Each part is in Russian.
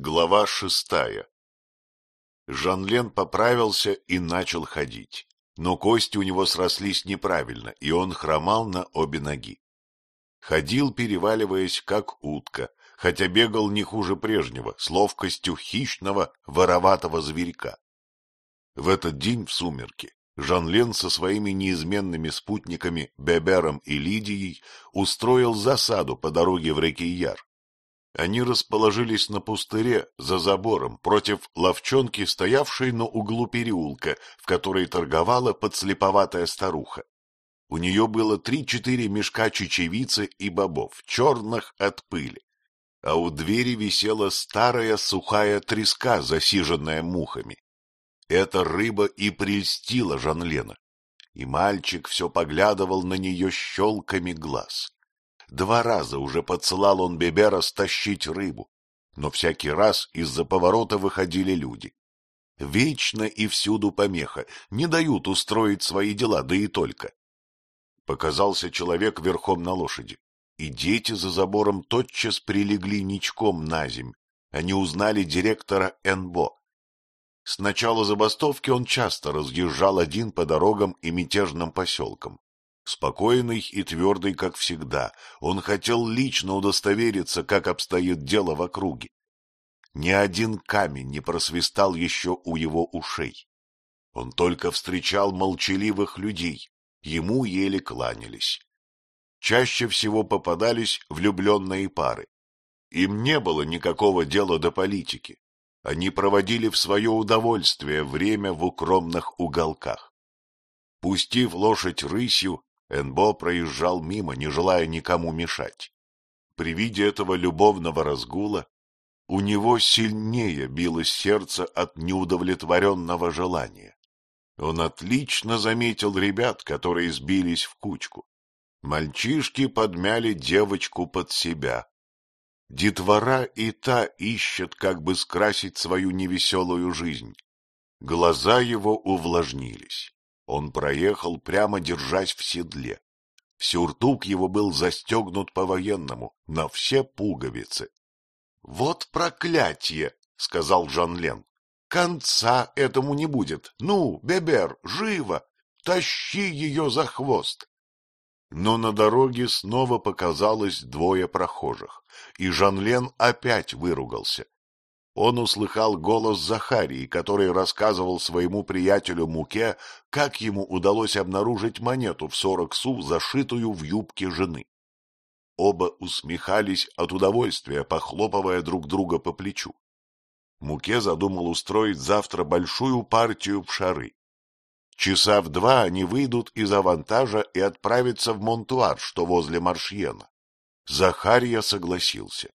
Глава шестая Жанлен поправился и начал ходить, но кости у него срослись неправильно, и он хромал на обе ноги. Ходил, переваливаясь, как утка, хотя бегал не хуже прежнего, с ловкостью хищного, вороватого зверька. В этот день в сумерки Жанлен со своими неизменными спутниками Бебером и Лидией устроил засаду по дороге в реки Яр. Они расположились на пустыре за забором против ловчонки, стоявшей на углу переулка, в которой торговала подслеповатая старуха. У нее было три-четыре мешка чечевицы и бобов, черных от пыли. А у двери висела старая сухая треска, засиженная мухами. Эта рыба и прельстила Жанлена, и мальчик все поглядывал на нее щелками глаз. Два раза уже подсылал он Бебера стащить рыбу, но всякий раз из-за поворота выходили люди. Вечно и всюду помеха, не дают устроить свои дела, да и только. Показался человек верхом на лошади, и дети за забором тотчас прилегли ничком на земь. Они узнали директора НБО. С начала забастовки он часто разъезжал один по дорогам и мятежным поселкам. Спокойный и твердый, как всегда, он хотел лично удостовериться, как обстоит дело в округе. Ни один камень не просвистал еще у его ушей. Он только встречал молчаливых людей, ему еле кланялись. Чаще всего попадались влюбленные пары. Им не было никакого дела до политики. Они проводили в свое удовольствие время в укромных уголках. Пустив лошадь рысью, Энбо проезжал мимо, не желая никому мешать. При виде этого любовного разгула у него сильнее билось сердце от неудовлетворенного желания. Он отлично заметил ребят, которые сбились в кучку. Мальчишки подмяли девочку под себя. Детвора и та ищет, как бы скрасить свою невеселую жизнь. Глаза его увлажнились. Он проехал, прямо держась в седле. Сюртук его был застегнут по-военному, на все пуговицы. — Вот проклятие! — сказал Жан-Лен. — Конца этому не будет. Ну, Бебер, живо! Тащи ее за хвост! Но на дороге снова показалось двое прохожих, и Жан-Лен опять выругался он услыхал голос Захарии, который рассказывал своему приятелю Муке, как ему удалось обнаружить монету в сорок су, зашитую в юбке жены. Оба усмехались от удовольствия, похлопывая друг друга по плечу. Муке задумал устроить завтра большую партию в шары. Часа в два они выйдут из авантажа и отправятся в Монтуар, что возле Маршьена. Захария согласился.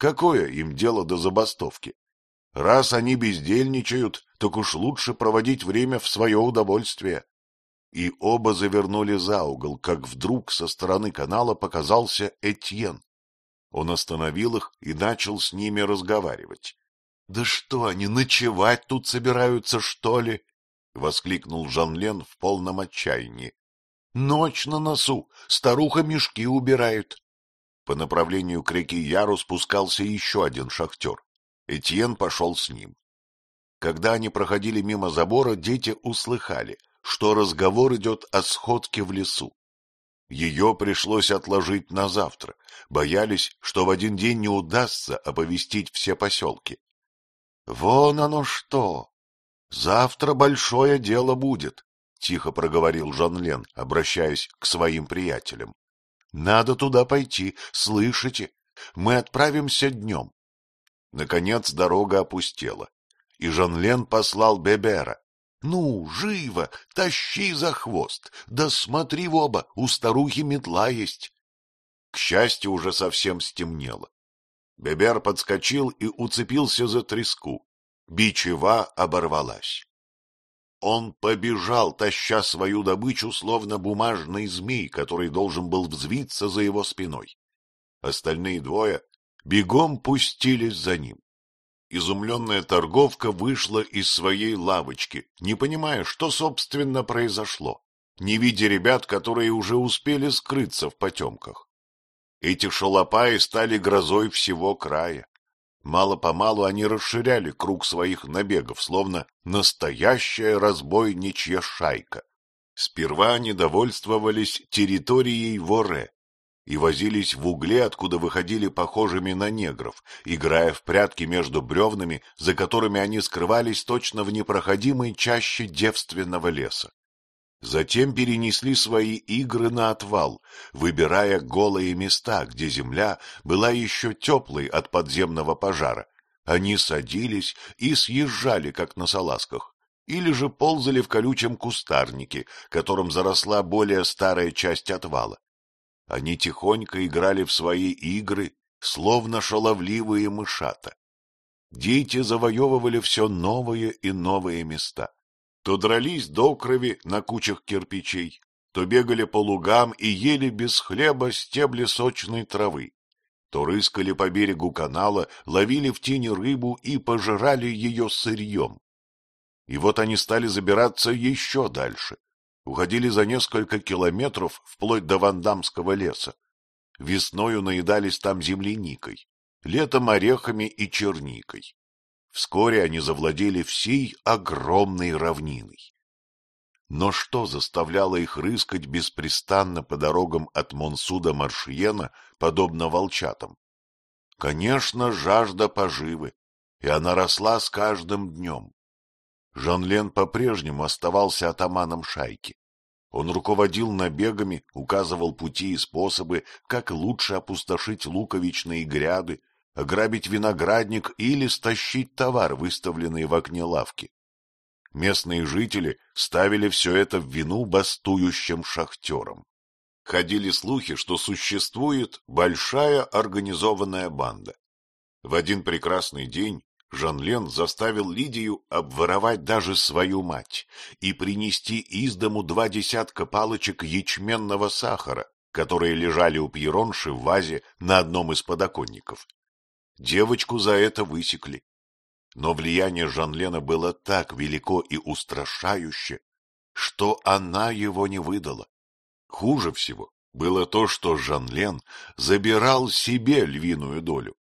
Какое им дело до забастовки? Раз они бездельничают, так уж лучше проводить время в свое удовольствие. И оба завернули за угол, как вдруг со стороны канала показался Этьен. Он остановил их и начал с ними разговаривать. — Да что они, ночевать тут собираются, что ли? — воскликнул Жанлен в полном отчаянии. — Ночь на носу, старуха мешки убирает. По направлению к реке Яру спускался еще один шахтер. Этьен пошел с ним. Когда они проходили мимо забора, дети услыхали, что разговор идет о сходке в лесу. Ее пришлось отложить на завтра, боялись, что в один день не удастся оповестить все поселки. — Вон оно что! Завтра большое дело будет, — тихо проговорил Жан-Лен, обращаясь к своим приятелям. Надо туда пойти, слышите? Мы отправимся днем. Наконец дорога опустела, и Жан-Лен послал Бебера. — Ну, живо, тащи за хвост, да смотри в оба, у старухи метла есть. К счастью, уже совсем стемнело. Бебер подскочил и уцепился за треску. Бичева оборвалась. Он побежал, таща свою добычу, словно бумажный змей, который должен был взвиться за его спиной. Остальные двое бегом пустились за ним. Изумленная торговка вышла из своей лавочки, не понимая, что, собственно, произошло, не видя ребят, которые уже успели скрыться в потемках. Эти шалопаи стали грозой всего края. Мало-помалу они расширяли круг своих набегов, словно настоящая разбойничья шайка. Сперва они довольствовались территорией Воре и возились в угле, откуда выходили похожими на негров, играя в прятки между бревнами, за которыми они скрывались точно в непроходимой чаще девственного леса. Затем перенесли свои игры на отвал, выбирая голые места, где земля была еще теплой от подземного пожара. Они садились и съезжали, как на салазках, или же ползали в колючем кустарнике, которым заросла более старая часть отвала. Они тихонько играли в свои игры, словно шаловливые мышата. Дети завоевывали все новые и новые места то дрались до крови на кучах кирпичей, то бегали по лугам и ели без хлеба стебли сочной травы, то рыскали по берегу канала, ловили в тени рыбу и пожирали ее сырьем. И вот они стали забираться еще дальше, уходили за несколько километров вплоть до Вандамского леса. Весною наедались там земляникой, летом орехами и черникой. Вскоре они завладели всей огромной равниной. Но что заставляло их рыскать беспрестанно по дорогам от Монсуда Маршиена, подобно волчатам? Конечно, жажда поживы, и она росла с каждым днем. Жан-Лен по-прежнему оставался атаманом шайки. Он руководил набегами, указывал пути и способы, как лучше опустошить луковичные гряды, ограбить виноградник или стащить товар, выставленный в окне лавки. Местные жители ставили все это в вину бастующим шахтерам. Ходили слухи, что существует большая организованная банда. В один прекрасный день Жан-Лен заставил Лидию обворовать даже свою мать и принести из дому два десятка палочек ячменного сахара, которые лежали у Пьеронши в вазе на одном из подоконников. Девочку за это высекли. Но влияние Жанлена было так велико и устрашающе, что она его не выдала. Хуже всего было то, что Жанлен забирал себе львиную долю.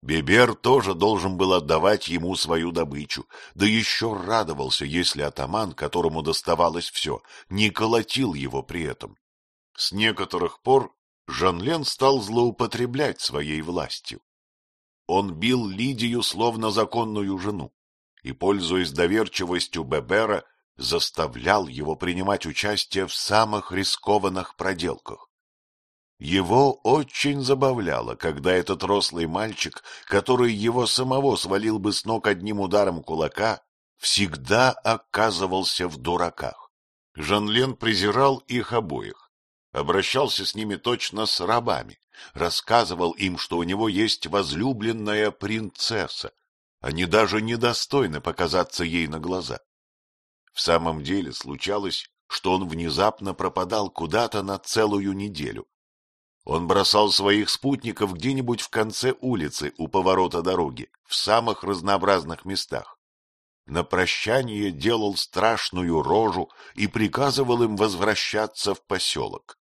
Бебер тоже должен был отдавать ему свою добычу, да еще радовался, если атаман, которому доставалось все, не колотил его при этом. С некоторых пор Жанлен стал злоупотреблять своей властью. Он бил Лидию словно законную жену и, пользуясь доверчивостью Бебера, заставлял его принимать участие в самых рискованных проделках. Его очень забавляло, когда этот рослый мальчик, который его самого свалил бы с ног одним ударом кулака, всегда оказывался в дураках. Жанлен презирал их обоих, обращался с ними точно с рабами, рассказывал им, что у него есть возлюбленная принцесса. Они даже недостойны показаться ей на глаза. В самом деле случалось, что он внезапно пропадал куда-то на целую неделю. Он бросал своих спутников где-нибудь в конце улицы у поворота дороги, в самых разнообразных местах. На прощание делал страшную рожу и приказывал им возвращаться в поселок.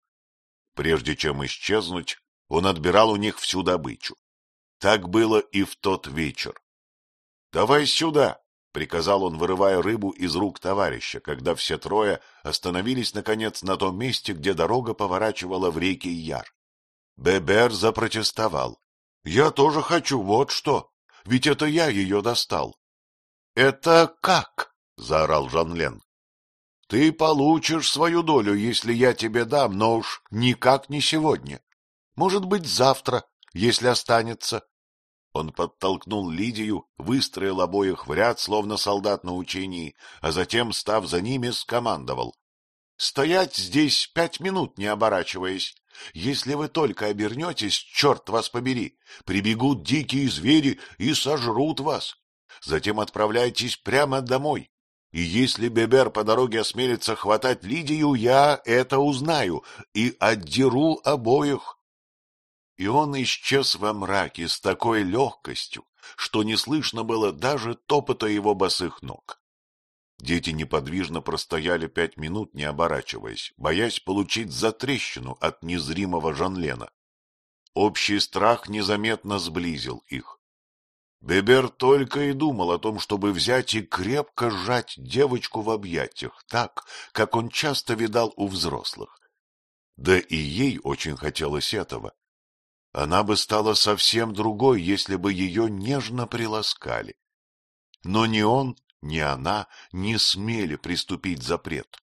Прежде чем исчезнуть, он отбирал у них всю добычу. Так было и в тот вечер. — Давай сюда! — приказал он, вырывая рыбу из рук товарища, когда все трое остановились, наконец, на том месте, где дорога поворачивала в реки Яр. Бебер запротестовал. — Я тоже хочу, вот что! Ведь это я ее достал. — Это как? — заорал Жан-Лен. — Ты получишь свою долю, если я тебе дам, но уж никак не сегодня. Может быть, завтра, если останется. Он подтолкнул Лидию, выстроил обоих в ряд, словно солдат на учении, а затем, став за ними, скомандовал. — Стоять здесь пять минут, не оборачиваясь. Если вы только обернетесь, черт вас побери, прибегут дикие звери и сожрут вас. Затем отправляйтесь прямо домой. И если Бебер по дороге осмелится хватать Лидию, я это узнаю и отдеру обоих и он исчез во мраке с такой легкостью, что не слышно было даже топота его босых ног. Дети неподвижно простояли пять минут, не оборачиваясь, боясь получить затрещину от незримого Жанлена. Общий страх незаметно сблизил их. Бебер только и думал о том, чтобы взять и крепко сжать девочку в объятиях, так, как он часто видал у взрослых. Да и ей очень хотелось этого. Она бы стала совсем другой, если бы ее нежно приласкали. Но ни он, ни она не смели приступить запрет.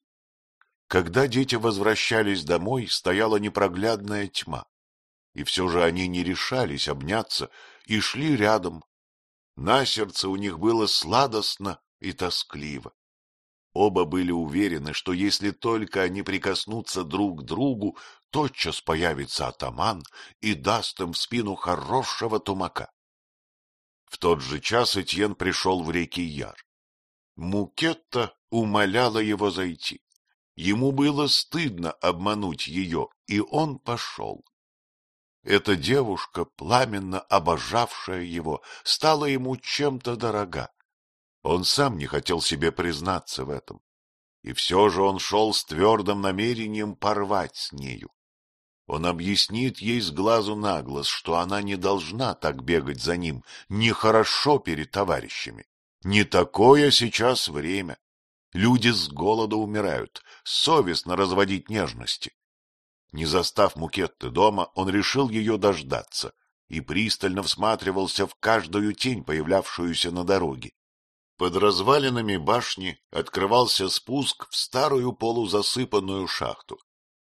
Когда дети возвращались домой, стояла непроглядная тьма, и все же они не решались обняться и шли рядом. На сердце у них было сладостно и тоскливо. Оба были уверены, что если только они прикоснутся друг к другу, тотчас появится атаман и даст им в спину хорошего тумака. В тот же час Этьен пришел в реки Яр. Мукетта умоляла его зайти. Ему было стыдно обмануть ее, и он пошел. Эта девушка, пламенно обожавшая его, стала ему чем-то дорога. Он сам не хотел себе признаться в этом. И все же он шел с твердым намерением порвать с нею. Он объяснит ей с глазу на глаз, что она не должна так бегать за ним, нехорошо перед товарищами. Не такое сейчас время. Люди с голода умирают, совестно разводить нежности. Не застав Мукетты дома, он решил ее дождаться и пристально всматривался в каждую тень, появлявшуюся на дороге. Под развалинами башни открывался спуск в старую полузасыпанную шахту.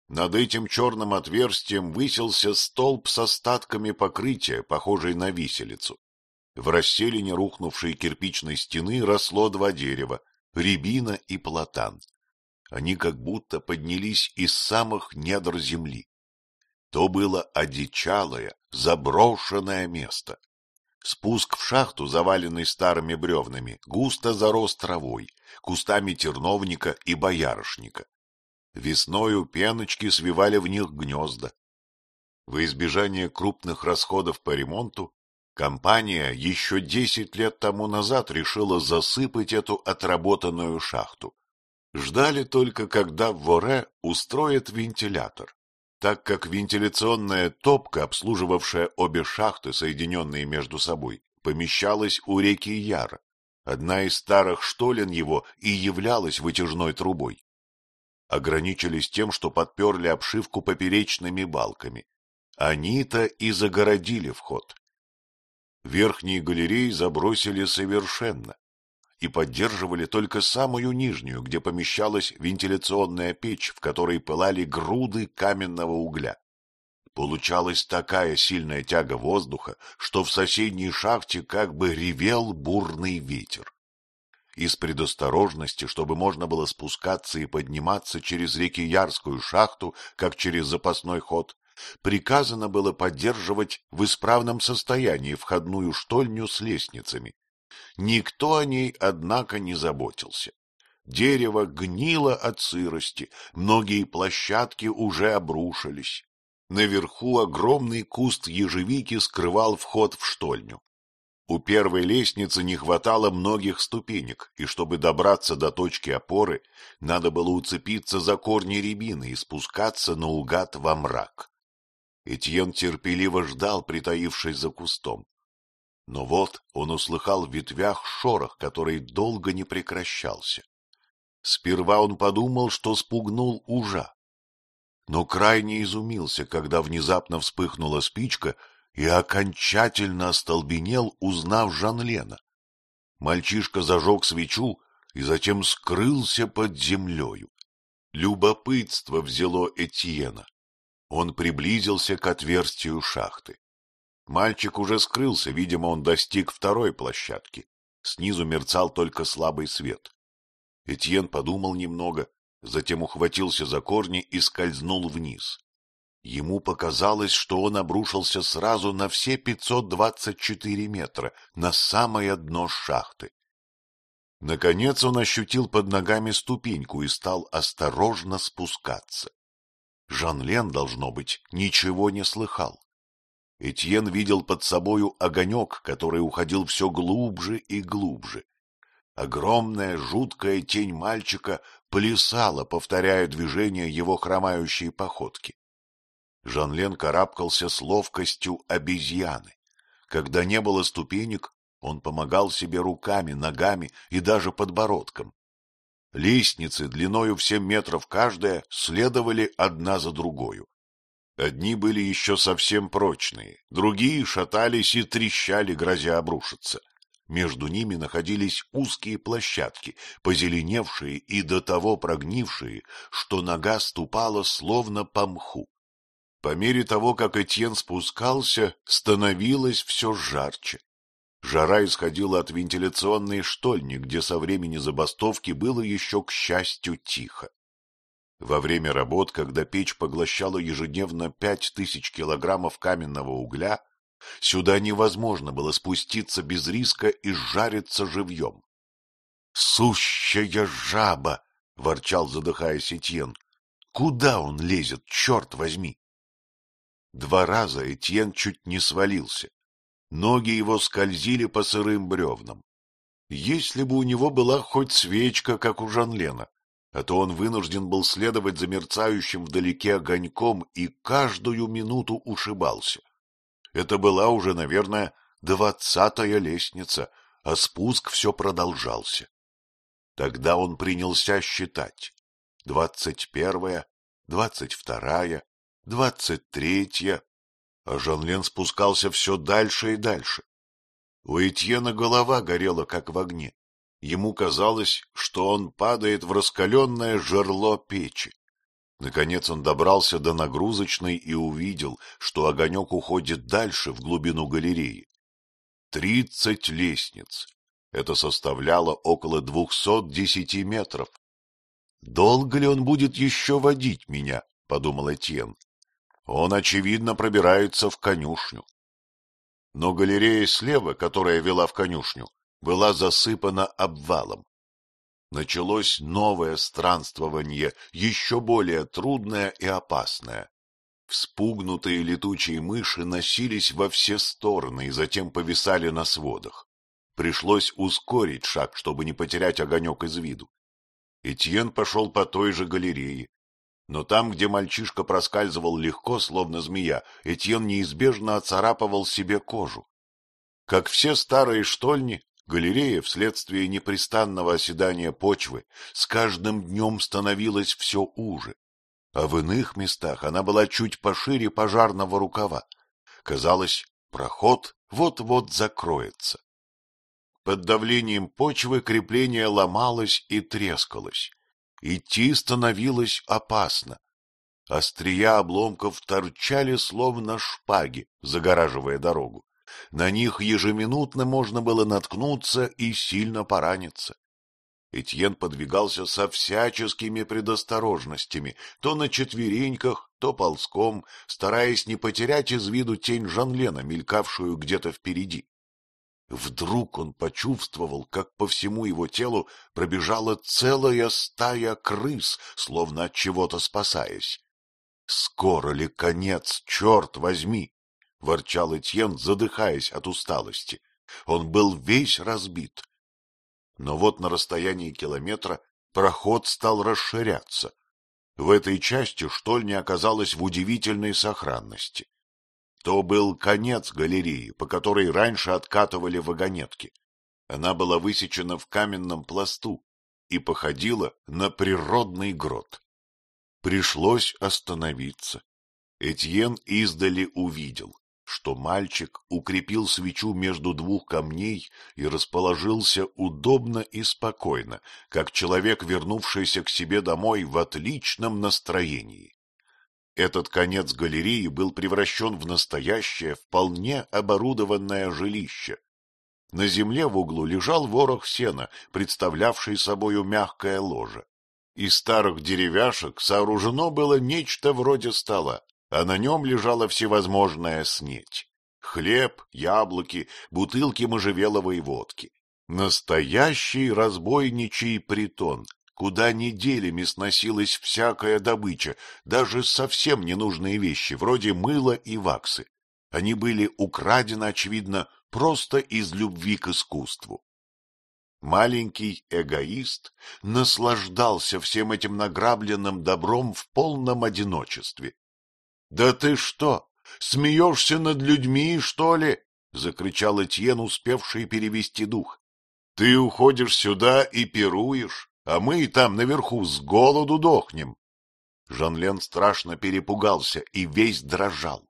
Над этим черным отверстием высился столб с остатками покрытия, похожий на виселицу. В расселине рухнувшей кирпичной стены росло два дерева — рябина и платан. Они как будто поднялись из самых недр земли. То было одичалое, заброшенное место. Спуск в шахту, заваленный старыми бревнами, густо зарос травой, кустами терновника и боярышника. Весною пеночки свивали в них гнезда. Во избежание крупных расходов по ремонту, компания еще десять лет тому назад решила засыпать эту отработанную шахту. Ждали только, когда в Воре устроят вентилятор так как вентиляционная топка, обслуживавшая обе шахты, соединенные между собой, помещалась у реки Яр. Одна из старых штолен его и являлась вытяжной трубой. Ограничились тем, что подперли обшивку поперечными балками. Они-то и загородили вход. Верхние галереи забросили совершенно, и поддерживали только самую нижнюю, где помещалась вентиляционная печь, в которой пылали груды каменного угля. Получалась такая сильная тяга воздуха, что в соседней шахте как бы ревел бурный ветер. Из предосторожности, чтобы можно было спускаться и подниматься через реки Ярскую шахту, как через запасной ход, приказано было поддерживать в исправном состоянии входную штольню с лестницами, Никто о ней, однако, не заботился. Дерево гнило от сырости, многие площадки уже обрушились. Наверху огромный куст ежевики скрывал вход в штольню. У первой лестницы не хватало многих ступенек, и чтобы добраться до точки опоры, надо было уцепиться за корни рябины и спускаться наугад во мрак. Этьен терпеливо ждал, притаившись за кустом. Но вот он услыхал в ветвях шорох, который долго не прекращался. Сперва он подумал, что спугнул ужа, но крайне изумился, когда внезапно вспыхнула спичка и окончательно остолбенел, узнав Жанлена. Мальчишка зажег свечу и затем скрылся под землею. Любопытство взяло Этьена. Он приблизился к отверстию шахты. Мальчик уже скрылся, видимо, он достиг второй площадки. Снизу мерцал только слабый свет. Этьен подумал немного, затем ухватился за корни и скользнул вниз. Ему показалось, что он обрушился сразу на все пятьсот двадцать четыре метра, на самое дно шахты. Наконец он ощутил под ногами ступеньку и стал осторожно спускаться. Жан-Лен, должно быть, ничего не слыхал. Этьен видел под собою огонек, который уходил все глубже и глубже. Огромная жуткая тень мальчика плясала, повторяя движение его хромающей походки. Жанлен карабкался с ловкостью обезьяны. Когда не было ступенек, Он помогал себе руками, ногами и даже подбородком. Лестницы длиною в семь метров каждая следовали одна за другою. Одни были еще совсем прочные, другие шатались и трещали, грозя обрушиться. Между ними находились узкие площадки, позеленевшие и до того прогнившие, что нога ступала словно по мху. По мере того, как Этьен спускался, становилось все жарче. Жара исходила от вентиляционной штольни, где со времени забастовки было еще, к счастью, тихо. Во время работ, когда печь поглощала ежедневно пять тысяч килограммов каменного угля, сюда невозможно было спуститься без риска и жариться живьем. — Сущая жаба! — ворчал, задыхаясь Этьен. — Куда он лезет, черт возьми? Два раза Этьен чуть не свалился. Ноги его скользили по сырым бревнам. Если бы у него была хоть свечка, как у Жанлена, а то он вынужден был следовать за мерцающим вдалеке огоньком и каждую минуту ушибался. Это была уже, наверное, двадцатая лестница, а спуск все продолжался. Тогда он принялся считать. Двадцать первая, двадцать вторая, двадцать третья, а Жанлен спускался все дальше и дальше. У Этьена голова горела, как в огне. Ему казалось, что он падает в раскаленное жерло печи. Наконец он добрался до нагрузочной и увидел, что огонек уходит дальше, в глубину галереи. Тридцать лестниц. Это составляло около двухсот десяти метров. «Долго ли он будет еще водить меня?» — подумал Этьен. Он, очевидно, пробирается в конюшню. Но галерея слева, которая вела в конюшню, была засыпана обвалом. Началось новое странствование, еще более трудное и опасное. Вспугнутые летучие мыши носились во все стороны и затем повисали на сводах. Пришлось ускорить шаг, чтобы не потерять огонек из виду. Этьен пошел по той же галерее, но там, где мальчишка проскальзывал легко, словно змея, Этьен неизбежно оцарапывал себе кожу. Как все старые штольни, галерея вследствие непрестанного оседания почвы с каждым днем становилась все уже, а в иных местах она была чуть пошире пожарного рукава. Казалось, проход вот-вот закроется. Под давлением почвы крепление ломалось и трескалось. Идти становилось опасно. Острия обломков торчали словно шпаги, загораживая дорогу. На них ежеминутно можно было наткнуться и сильно пораниться. Этьен подвигался со всяческими предосторожностями, то на четвереньках, то ползком, стараясь не потерять из виду тень Жанлена, мелькавшую где-то впереди. Вдруг он почувствовал, как по всему его телу пробежала целая стая крыс, словно от чего-то спасаясь. — Скоро ли конец, черт возьми? — ворчал Этьен, задыхаясь от усталости. Он был весь разбит. Но вот на расстоянии километра проход стал расширяться. В этой части штольня оказалась в удивительной сохранности. То был конец галереи, по которой раньше откатывали вагонетки. Она была высечена в каменном пласту и походила на природный грот. Пришлось остановиться. Этьен издали увидел, что мальчик укрепил свечу между двух камней и расположился удобно и спокойно, как человек, вернувшийся к себе домой в отличном настроении. Этот конец галереи был превращен в настоящее, вполне оборудованное жилище. На земле в углу лежал ворох сена, представлявший собою мягкое ложе. Из старых деревяшек сооружено было нечто вроде стола, а на нем лежала всевозможная снеть. Хлеб, яблоки, бутылки можжевеловой водки. Настоящий разбойничий притон, куда неделями сносилась всякая добыча, даже совсем ненужные вещи, вроде мыла и ваксы. Они были украдены, очевидно, просто из любви к искусству. Маленький эгоист наслаждался всем этим награбленным добром в полном одиночестве. — Да ты что, смеешься над людьми, что ли? — закричал Этьен, успевший перевести дух. — Ты уходишь сюда и пируешь, а мы и там наверху с голоду дохнем. Жанлен страшно перепугался и весь дрожал.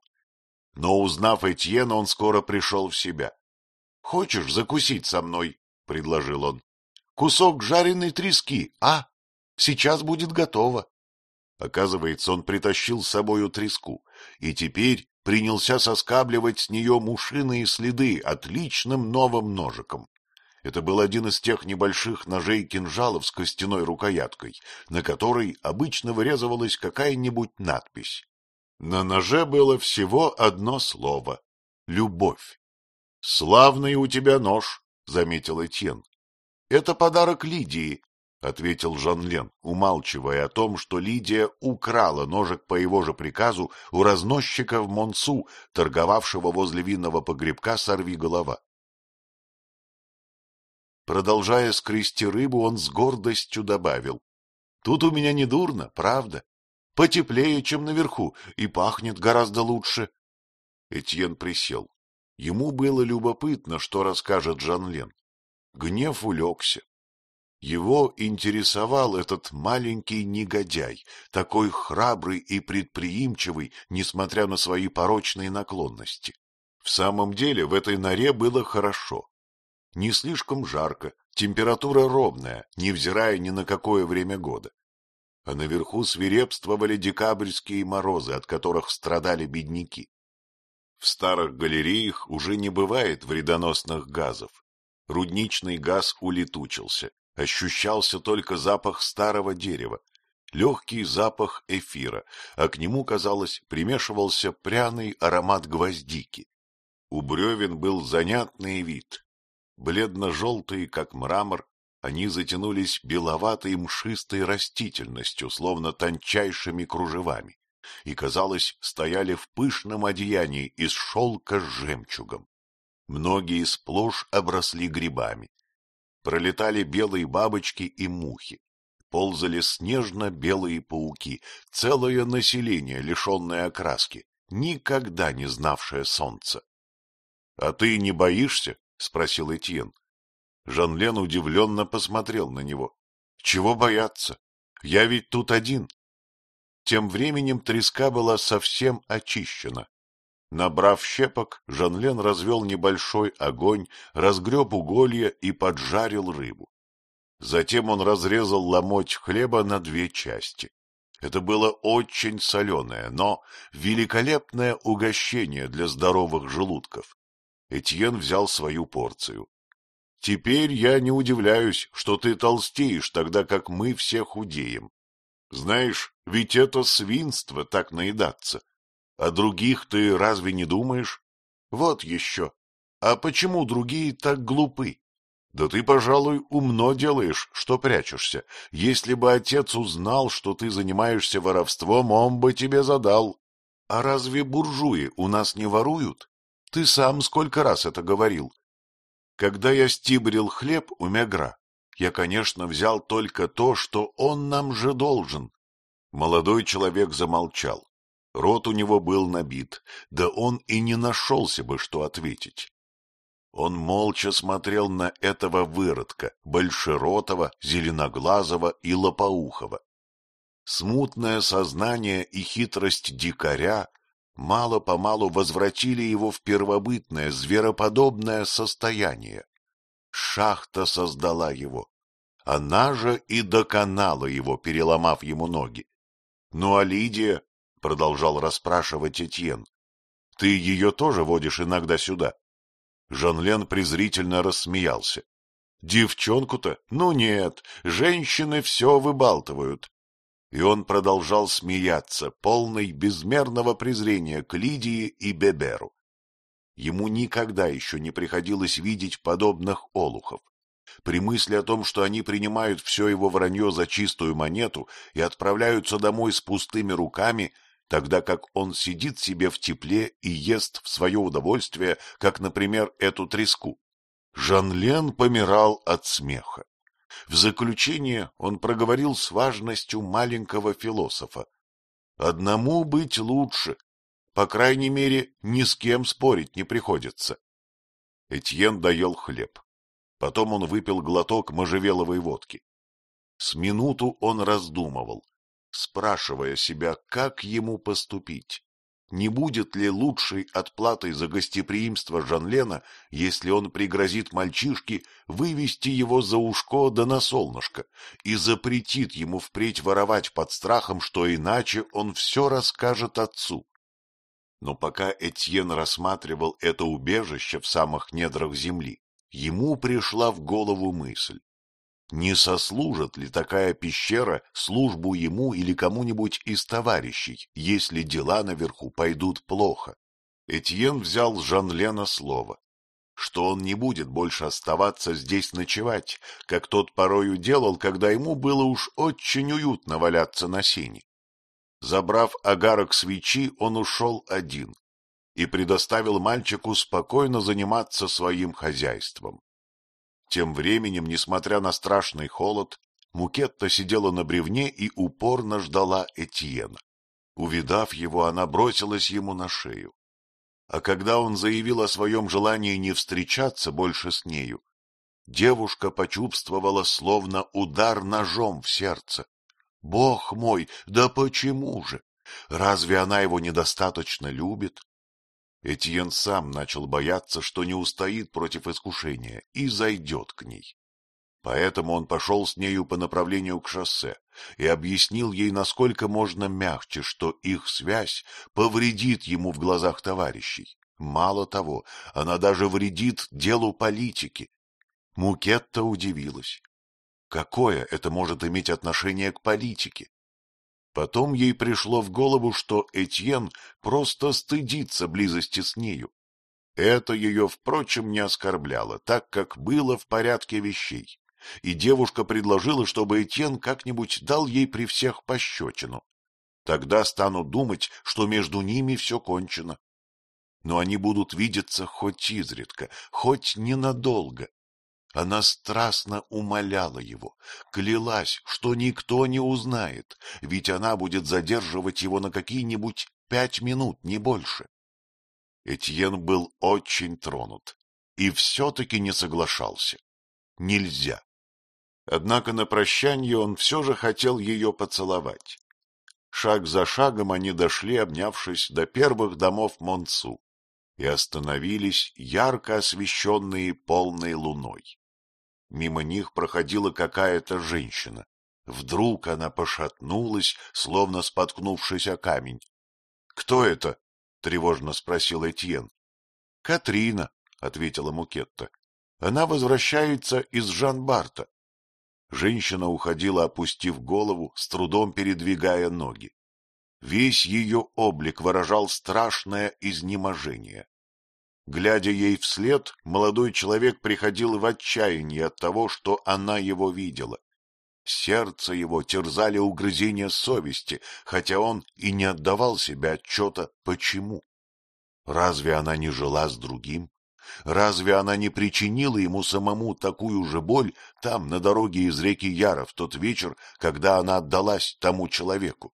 Но, узнав Этьена, он скоро пришел в себя. — Хочешь закусить со мной? — предложил он. — Кусок жареной трески, а? Сейчас будет готово. Оказывается, он притащил с собою треску, и теперь принялся соскабливать с нее мушиные следы отличным новым ножиком. Это был один из тех небольших ножей-кинжалов с костяной рукояткой, на которой обычно вырезывалась какая-нибудь надпись. На ноже было всего одно слово — любовь. — Славный у тебя нож, — заметил Этьен. — Это подарок Лидии, — ответил Жан-Лен, умалчивая о том, что Лидия украла ножик по его же приказу у разносчика в Монсу, торговавшего возле винного погребка «Сорви голова». Продолжая скрести рыбу, он с гордостью добавил. — Тут у меня не дурно, правда? Потеплее, чем наверху, и пахнет гораздо лучше. Этьен присел. Ему было любопытно, что расскажет Жан-Лен. Гнев улегся. Его интересовал этот маленький негодяй, такой храбрый и предприимчивый, несмотря на свои порочные наклонности. В самом деле в этой норе было хорошо. Не слишком жарко, температура ровная, невзирая ни на какое время года. А наверху свирепствовали декабрьские морозы, от которых страдали бедняки. В старых галереях уже не бывает вредоносных газов. Рудничный газ улетучился, ощущался только запах старого дерева, легкий запах эфира, а к нему, казалось, примешивался пряный аромат гвоздики. У бревен был занятный вид, Бледно-желтые, как мрамор, они затянулись беловатой мшистой растительностью, словно тончайшими кружевами, и, казалось, стояли в пышном одеянии из шелка с жемчугом. Многие сплошь обросли грибами. Пролетали белые бабочки и мухи. Ползали снежно-белые пауки, целое население, лишенное окраски, никогда не знавшее солнца. — А ты не боишься? — спросил Этьен. Жан-Лен удивленно посмотрел на него. — Чего бояться? Я ведь тут один. Тем временем треска была совсем очищена. Набрав щепок, Жан-Лен развел небольшой огонь, разгреб уголья и поджарил рыбу. Затем он разрезал ломоть хлеба на две части. Это было очень соленое, но великолепное угощение для здоровых желудков. Этьен взял свою порцию. — Теперь я не удивляюсь, что ты толстеешь, тогда как мы все худеем. Знаешь, ведь это свинство так наедаться. А других ты разве не думаешь? Вот еще. А почему другие так глупы? Да ты, пожалуй, умно делаешь, что прячешься. Если бы отец узнал, что ты занимаешься воровством, он бы тебе задал. А разве буржуи у нас не воруют? Ты сам сколько раз это говорил. Когда я стибрил хлеб у Мегра, я, конечно, взял только то, что он нам же должен. Молодой человек замолчал. Рот у него был набит, да он и не нашелся бы, что ответить. Он молча смотрел на этого выродка, большеротого, зеленоглазого и лопоухого. Смутное сознание и хитрость дикаря мало-помалу возвратили его в первобытное, звероподобное состояние. Шахта создала его. Она же и доконала его, переломав ему ноги. — Ну а Лидия? — продолжал расспрашивать Этьен. — Ты ее тоже водишь иногда сюда? Жан-Лен презрительно рассмеялся. — Девчонку-то? Ну нет, женщины все выбалтывают. И он продолжал смеяться, полный безмерного презрения к Лидии и Беберу. Ему никогда еще не приходилось видеть подобных олухов. При мысли о том, что они принимают все его вранье за чистую монету и отправляются домой с пустыми руками, тогда как он сидит себе в тепле и ест в свое удовольствие, как, например, эту треску. Жан-Лен помирал от смеха. В заключение он проговорил с важностью маленького философа. Одному быть лучше. По крайней мере, ни с кем спорить не приходится. Этьен доел хлеб. Потом он выпил глоток можжевеловой водки. С минуту он раздумывал, спрашивая себя, как ему поступить. Не будет ли лучшей отплатой за гостеприимство Жанлена, если он пригрозит мальчишке вывести его за ушко да на солнышко и запретит ему впредь воровать под страхом, что иначе он все расскажет отцу? Но пока Этьен рассматривал это убежище в самых недрах земли, ему пришла в голову мысль. Не сослужит ли такая пещера службу ему или кому-нибудь из товарищей, если дела наверху пойдут плохо? Этьен взял Жан-Лена слово, что он не будет больше оставаться здесь ночевать, как тот порою делал, когда ему было уж очень уютно валяться на сене. Забрав агарок свечи, он ушел один и предоставил мальчику спокойно заниматься своим хозяйством. Тем временем, несмотря на страшный холод, Мукетта сидела на бревне и упорно ждала Этьена. Увидав его, она бросилась ему на шею. А когда он заявил о своем желании не встречаться больше с нею, девушка почувствовала словно удар ножом в сердце. Бог мой, да почему же? Разве она его недостаточно любит? Этьен сам начал бояться, что не устоит против искушения и зайдет к ней. Поэтому он пошел с нею по направлению к шоссе и объяснил ей, насколько можно мягче, что их связь повредит ему в глазах товарищей. Мало того, она даже вредит делу политики. Мукетта удивилась. Какое это может иметь отношение к политике? Потом ей пришло в голову, что Этьен просто стыдится близости с нею. Это ее, впрочем, не оскорбляло, так как было в порядке вещей. И девушка предложила, чтобы Этьен как-нибудь дал ей при всех пощечину. Тогда стану думать, что между ними все кончено. Но они будут видеться хоть изредка, хоть ненадолго, она страстно умоляла его, клялась, что никто не узнает, ведь она будет задерживать его на какие-нибудь пять минут, не больше. Этьен был очень тронут и все-таки не соглашался. Нельзя. Однако на прощанье он все же хотел ее поцеловать. Шаг за шагом они дошли, обнявшись до первых домов Монцу, и остановились, ярко освещенные полной луной. Мимо них проходила какая-то женщина. Вдруг она пошатнулась, словно споткнувшись о камень. — Кто это? — тревожно спросил Этьен. — Катрина, — ответила Мукетта. — Она возвращается из Жан-Барта. Женщина уходила, опустив голову, с трудом передвигая ноги. Весь ее облик выражал страшное изнеможение. Глядя ей вслед, молодой человек приходил в отчаяние от того, что она его видела. Сердце его терзали угрызения совести, хотя он и не отдавал себе отчета, почему. Разве она не жила с другим? Разве она не причинила ему самому такую же боль там, на дороге из реки Яра, в тот вечер, когда она отдалась тому человеку?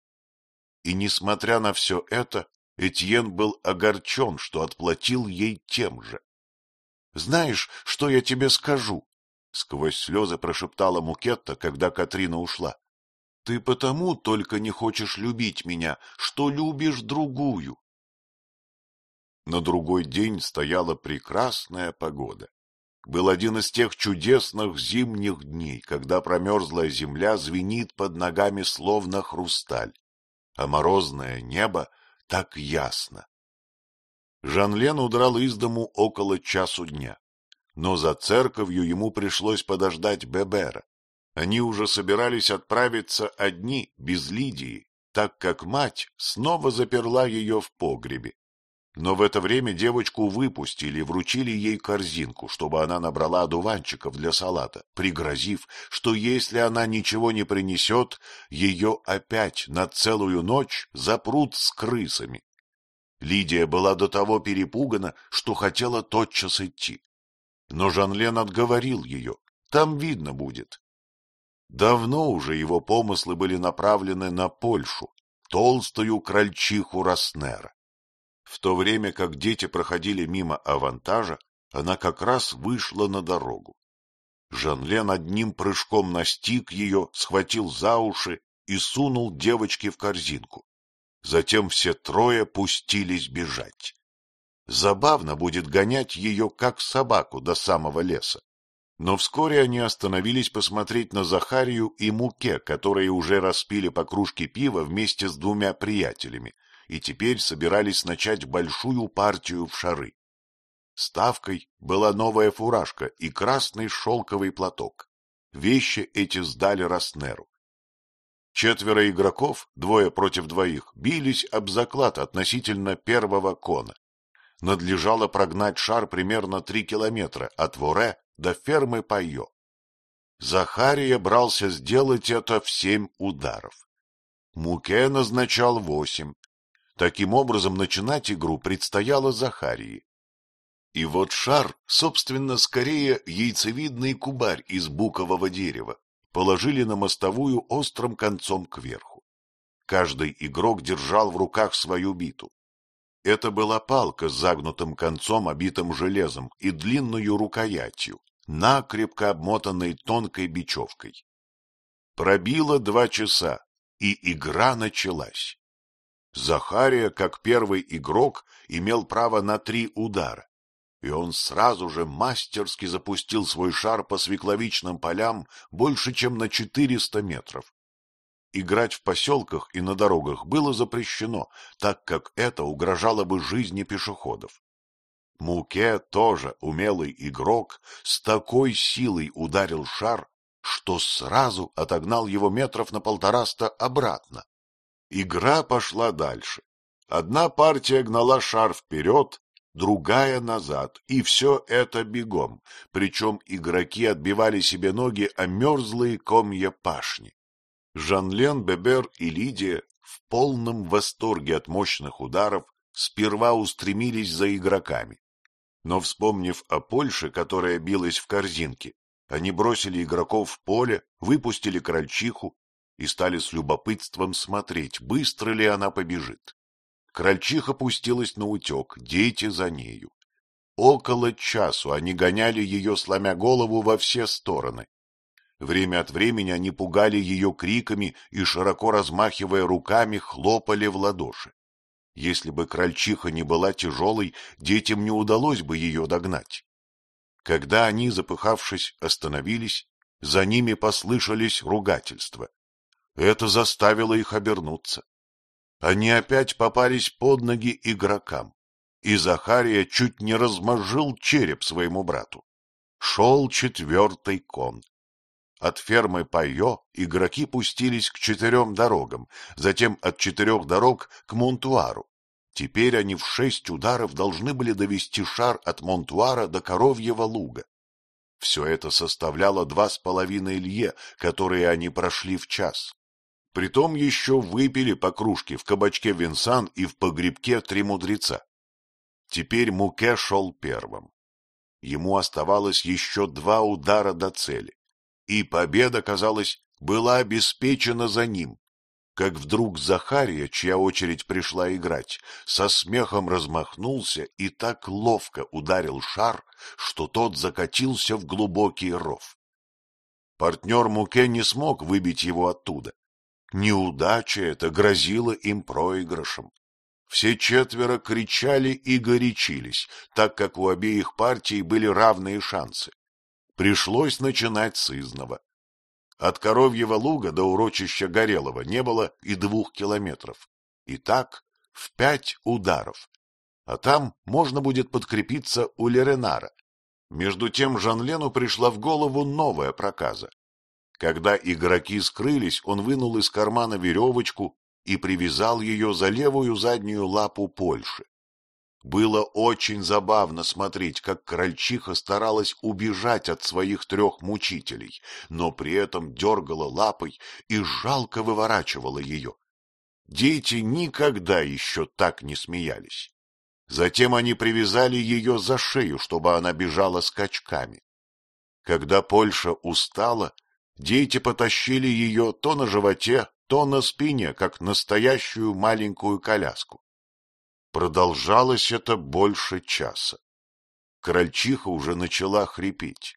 И, несмотря на все это, Этьен был огорчен, что отплатил ей тем же. — Знаешь, что я тебе скажу? — сквозь слезы прошептала Мукетта, когда Катрина ушла. — Ты потому только не хочешь любить меня, что любишь другую. На другой день стояла прекрасная погода. Был один из тех чудесных зимних дней, когда промерзлая земля звенит под ногами словно хрусталь, а морозное небо так ясно. Жанлен удрал из дому около часу дня, но за церковью ему пришлось подождать Бебера. Они уже собирались отправиться одни, без Лидии, так как мать снова заперла ее в погребе. Но в это время девочку выпустили и вручили ей корзинку, чтобы она набрала одуванчиков для салата, пригрозив, что если она ничего не принесет, ее опять на целую ночь запрут с крысами. Лидия была до того перепугана, что хотела тотчас идти. Но Жанлен отговорил ее, там видно будет. Давно уже его помыслы были направлены на Польшу, толстую крольчиху Роснера. В то время как дети проходили мимо авантажа, она как раз вышла на дорогу. Жанлен одним прыжком настиг ее, схватил за уши и сунул девочке в корзинку. Затем все трое пустились бежать. Забавно будет гонять ее, как собаку, до самого леса. Но вскоре они остановились посмотреть на Захарию и Муке, которые уже распили по кружке пива вместе с двумя приятелями и теперь собирались начать большую партию в шары. Ставкой была новая фуражка и красный шелковый платок. Вещи эти сдали Роснеру. Четверо игроков, двое против двоих, бились об заклад относительно первого кона. Надлежало прогнать шар примерно три километра от Воре до фермы Пайо. Захария брался сделать это в семь ударов. Муке назначал восемь. Таким образом, начинать игру предстояло Захарии. И вот шар, собственно, скорее яйцевидный кубарь из букового дерева, положили на мостовую острым концом кверху. Каждый игрок держал в руках свою биту. Это была палка с загнутым концом, обитым железом, и длинную рукоятью, накрепко обмотанной тонкой бечевкой. Пробило два часа, и игра началась. Захария, как первый игрок, имел право на три удара и он сразу же мастерски запустил свой шар по свекловичным полям больше, чем на четыреста метров. Играть в поселках и на дорогах было запрещено, так как это угрожало бы жизни пешеходов. Муке, тоже умелый игрок, с такой силой ударил шар, что сразу отогнал его метров на полтораста обратно. Игра пошла дальше. Одна партия гнала шар вперед, другая назад, и все это бегом, причем игроки отбивали себе ноги о мерзлые комья пашни. Жанлен, Бебер и Лидия в полном восторге от мощных ударов сперва устремились за игроками. Но, вспомнив о Польше, которая билась в корзинке, они бросили игроков в поле, выпустили крольчиху и стали с любопытством смотреть, быстро ли она побежит. Крольчиха пустилась на утек, дети за нею. Около часу они гоняли ее, сломя голову во все стороны. Время от времени они пугали ее криками и, широко размахивая руками, хлопали в ладоши. Если бы крольчиха не была тяжелой, детям не удалось бы ее догнать. Когда они, запыхавшись, остановились, за ними послышались ругательства. Это заставило их обернуться. Они опять попались под ноги игрокам, и Захария чуть не размозжил череп своему брату. Шел четвертый кон. От фермы Пайо игроки пустились к четырем дорогам, затем от четырех дорог к Монтуару. Теперь они в шесть ударов должны были довести шар от Монтуара до Коровьего луга. Все это составляло два с половиной лье, которые они прошли в час. Притом еще выпили по кружке в кабачке Винсан и в погребке Три Мудреца. Теперь Муке шел первым. Ему оставалось еще два удара до цели, и победа, казалось, была обеспечена за ним, как вдруг Захария, чья очередь пришла играть, со смехом размахнулся и так ловко ударил шар, что тот закатился в глубокий ров. Партнер Муке не смог выбить его оттуда, Неудача эта грозила им проигрышем. Все четверо кричали и горячились, так как у обеих партий были равные шансы. Пришлось начинать с изного. От Коровьего луга до урочища Горелого не было и двух километров. И так в пять ударов. А там можно будет подкрепиться у Леренара. Между тем Жанлену пришла в голову новая проказа. Когда игроки скрылись, он вынул из кармана веревочку и привязал ее за левую заднюю лапу Польши. Было очень забавно смотреть, как крольчиха старалась убежать от своих трех мучителей, но при этом дергала лапой и жалко выворачивала ее. Дети никогда еще так не смеялись. Затем они привязали ее за шею, чтобы она бежала скачками. Когда Польша устала, Дети потащили ее то на животе, то на спине, как настоящую маленькую коляску. Продолжалось это больше часа. крольчиха уже начала хрипеть.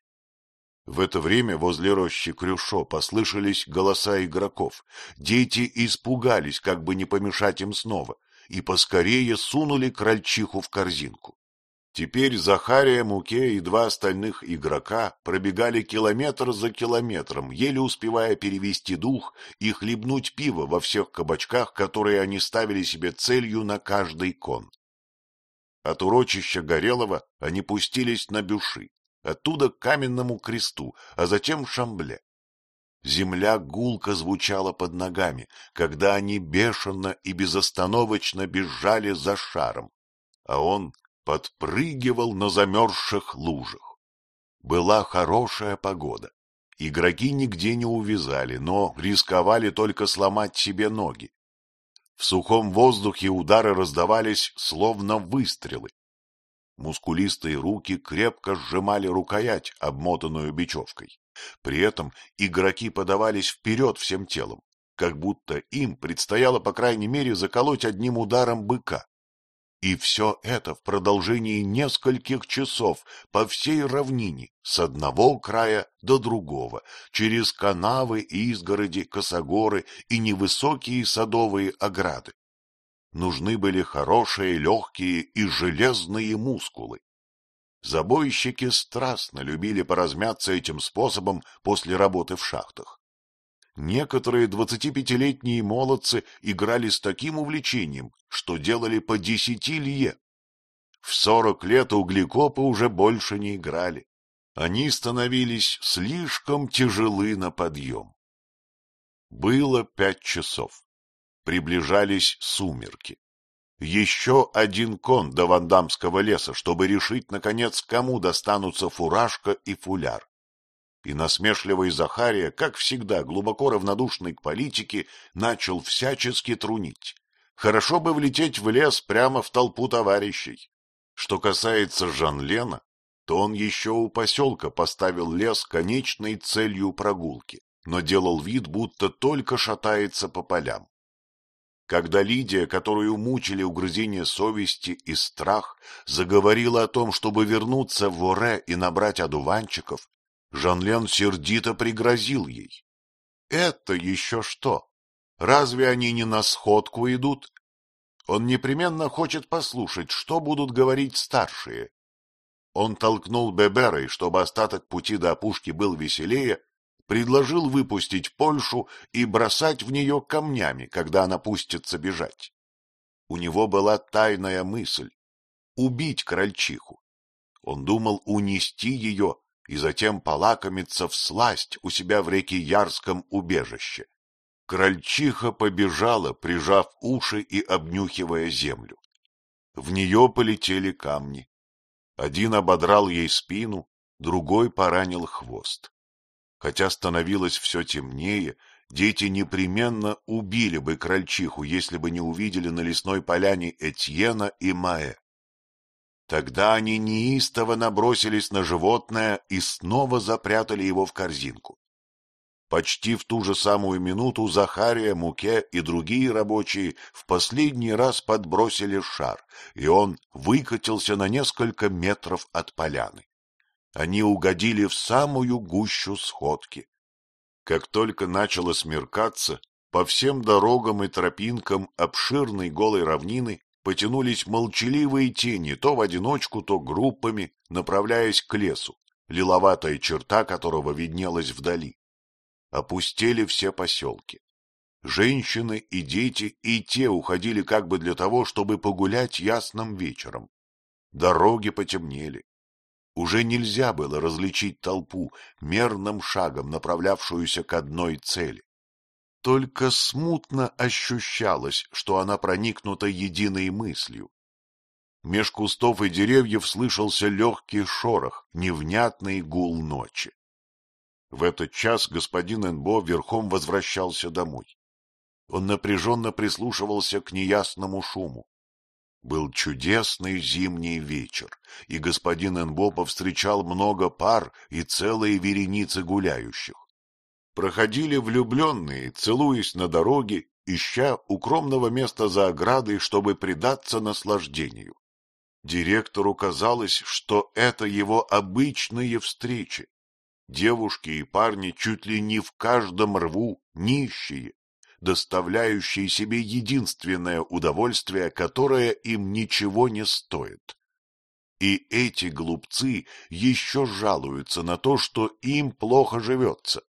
В это время возле рощи Крюшо послышались голоса игроков. Дети испугались, как бы не помешать им снова, и поскорее сунули крольчиху в корзинку. Теперь Захария, Муке и два остальных игрока пробегали километр за километром, еле успевая перевести дух и хлебнуть пиво во всех кабачках, которые они ставили себе целью на каждый кон. От урочища Горелого они пустились на Бюши, оттуда к каменному кресту, а затем в Шамбле. Земля гулко звучала под ногами, когда они бешено и безостановочно бежали за шаром, а он подпрыгивал на замерзших лужах. Была хорошая погода. Игроки нигде не увязали, но рисковали только сломать себе ноги. В сухом воздухе удары раздавались, словно выстрелы. Мускулистые руки крепко сжимали рукоять, обмотанную бечевкой. При этом игроки подавались вперед всем телом, как будто им предстояло, по крайней мере, заколоть одним ударом быка. И все это в продолжении нескольких часов по всей равнине, с одного края до другого, через канавы, изгороди, косогоры и невысокие садовые ограды. Нужны были хорошие, легкие и железные мускулы. Забойщики страстно любили поразмяться этим способом после работы в шахтах. Некоторые двадцатипятилетние молодцы играли с таким увлечением, что делали по десяти лье. В сорок лет углекопы уже больше не играли. Они становились слишком тяжелы на подъем. Было пять часов. Приближались сумерки. Еще один кон до Вандамского леса, чтобы решить, наконец, кому достанутся фуражка и фуляр и насмешливый Захария, как всегда глубоко равнодушный к политике, начал всячески трунить. Хорошо бы влететь в лес прямо в толпу товарищей. Что касается Жан-Лена, то он еще у поселка поставил лес конечной целью прогулки, но делал вид, будто только шатается по полям. Когда Лидия, которую мучили угрызения совести и страх, заговорила о том, чтобы вернуться в Оре и набрать одуванчиков, Жанлен сердито пригрозил ей. — Это еще что? Разве они не на сходку идут? Он непременно хочет послушать, что будут говорить старшие. Он толкнул Бебера, и чтобы остаток пути до опушки был веселее, предложил выпустить Польшу и бросать в нее камнями, когда она пустится бежать. У него была тайная мысль — убить крольчиху. Он думал унести ее и затем полакомиться в сласть у себя в реке Ярском убежище. Крольчиха побежала, прижав уши и обнюхивая землю. В нее полетели камни. Один ободрал ей спину, другой поранил хвост. Хотя становилось все темнее, дети непременно убили бы крольчиху, если бы не увидели на лесной поляне Этьена и Маэ. Тогда они неистово набросились на животное и снова запрятали его в корзинку. Почти в ту же самую минуту Захария, Муке и другие рабочие в последний раз подбросили шар, и он выкатился на несколько метров от поляны. Они угодили в самую гущу сходки. Как только начало смеркаться, по всем дорогам и тропинкам обширной голой равнины потянулись молчаливые тени, то в одиночку, то группами, направляясь к лесу, лиловатая черта которого виднелась вдали. Опустели все поселки. Женщины и дети и те уходили как бы для того, чтобы погулять ясным вечером. Дороги потемнели. Уже нельзя было различить толпу, мерным шагом направлявшуюся к одной цели. Только смутно ощущалось, что она проникнута единой мыслью. Меж кустов и деревьев слышался легкий шорох, невнятный гул ночи. В этот час господин Энбо верхом возвращался домой. Он напряженно прислушивался к неясному шуму. Был чудесный зимний вечер, и господин Энбо повстречал много пар и целые вереницы гуляющих проходили влюбленные, целуясь на дороге, ища укромного места за оградой, чтобы предаться наслаждению. Директору казалось, что это его обычные встречи. Девушки и парни чуть ли не в каждом рву нищие, доставляющие себе единственное удовольствие, которое им ничего не стоит. И эти глупцы еще жалуются на то, что им плохо живется.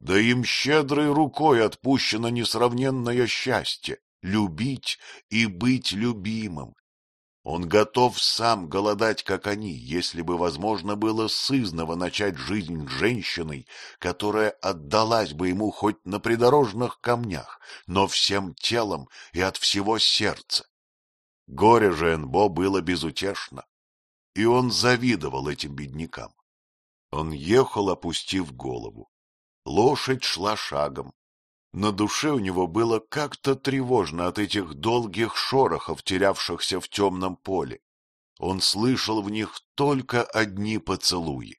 Да им щедрой рукой отпущено несравненное счастье — любить и быть любимым. Он готов сам голодать, как они, если бы возможно было сызново начать жизнь женщиной, которая отдалась бы ему хоть на придорожных камнях, но всем телом и от всего сердца. Горе же Энбо было безутешно, и он завидовал этим беднякам. Он ехал, опустив голову. Лошадь шла шагом. На душе у него было как-то тревожно от этих долгих шорохов, терявшихся в темном поле. Он слышал в них только одни поцелуи.